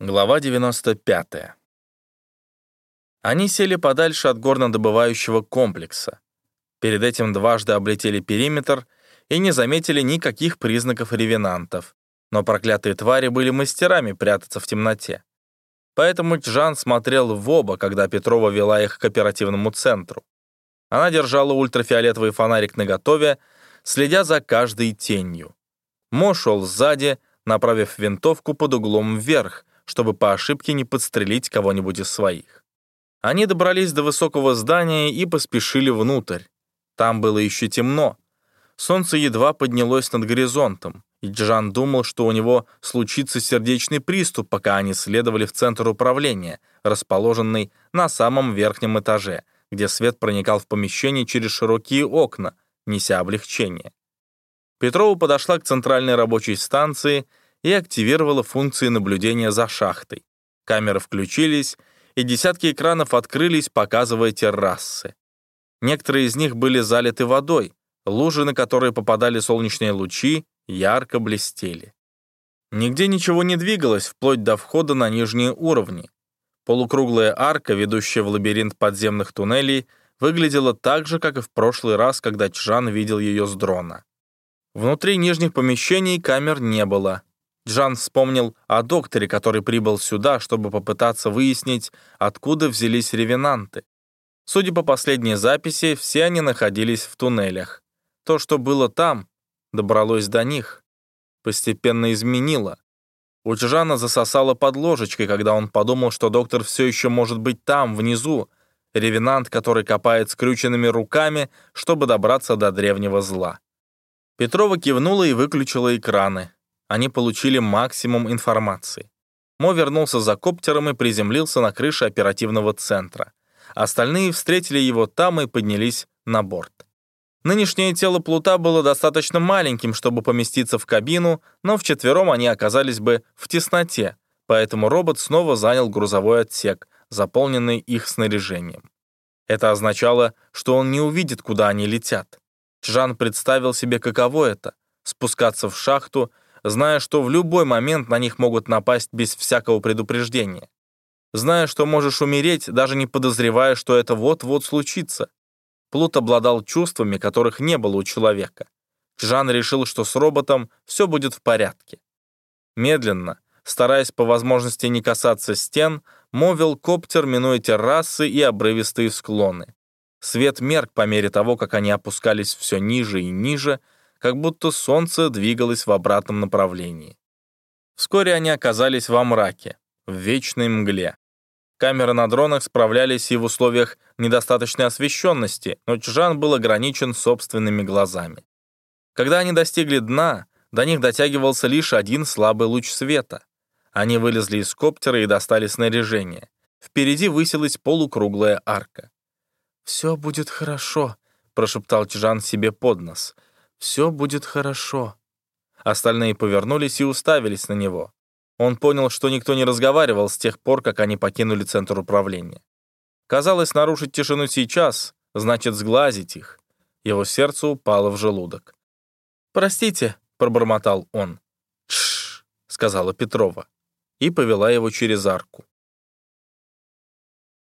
Глава 95. Они сели подальше от горнодобывающего комплекса. Перед этим дважды облетели периметр и не заметили никаких признаков ревенантов, но проклятые твари были мастерами прятаться в темноте. Поэтому Джан смотрел в оба, когда Петрова вела их к оперативному центру. Она держала ультрафиолетовый фонарик наготове, следя за каждой тенью. Мо шел сзади, направив винтовку под углом вверх, чтобы по ошибке не подстрелить кого-нибудь из своих. Они добрались до высокого здания и поспешили внутрь. Там было еще темно. Солнце едва поднялось над горизонтом, и Джан думал, что у него случится сердечный приступ, пока они следовали в центр управления, расположенный на самом верхнем этаже, где свет проникал в помещение через широкие окна, неся облегчение. Петрова подошла к центральной рабочей станции и активировала функции наблюдения за шахтой. Камеры включились, и десятки экранов открылись, показывая террасы. Некоторые из них были залиты водой, лужи, на которые попадали солнечные лучи, ярко блестели. Нигде ничего не двигалось, вплоть до входа на нижние уровни. Полукруглая арка, ведущая в лабиринт подземных туннелей, выглядела так же, как и в прошлый раз, когда Чжан видел ее с дрона. Внутри нижних помещений камер не было, Джан вспомнил о докторе, который прибыл сюда, чтобы попытаться выяснить, откуда взялись ревенанты. Судя по последней записи, все они находились в туннелях. То, что было там, добралось до них. Постепенно изменило. У Джана засосало под ложечкой, когда он подумал, что доктор все еще может быть там, внизу, ревенант, который копает скрюченными руками, чтобы добраться до древнего зла. Петрова кивнула и выключила экраны. Они получили максимум информации. Мо вернулся за коптером и приземлился на крыше оперативного центра. Остальные встретили его там и поднялись на борт. Нынешнее тело Плута было достаточно маленьким, чтобы поместиться в кабину, но вчетвером они оказались бы в тесноте, поэтому робот снова занял грузовой отсек, заполненный их снаряжением. Это означало, что он не увидит, куда они летят. Чжан представил себе, каково это — спускаться в шахту зная, что в любой момент на них могут напасть без всякого предупреждения. Зная, что можешь умереть, даже не подозревая, что это вот-вот случится. Плут обладал чувствами, которых не было у человека. Жан решил, что с роботом все будет в порядке. Медленно, стараясь по возможности не касаться стен, мовил коптер, минуя террасы и обрывистые склоны. Свет мерк по мере того, как они опускались все ниже и ниже, как будто солнце двигалось в обратном направлении. Вскоре они оказались во мраке, в вечной мгле. Камеры на дронах справлялись и в условиях недостаточной освещенности, но Чжан был ограничен собственными глазами. Когда они достигли дна, до них дотягивался лишь один слабый луч света. Они вылезли из коптера и достали снаряжение. Впереди высилась полукруглая арка. «Все будет хорошо», — прошептал Чжан себе под нос. Все будет хорошо». Остальные повернулись и уставились на него. Он понял, что никто не разговаривал с тех пор, как они покинули центр управления. Казалось, нарушить тишину сейчас значит сглазить их. Его сердце упало в желудок. «Простите», — пробормотал он. «Тш», — сказала Петрова, и повела его через арку.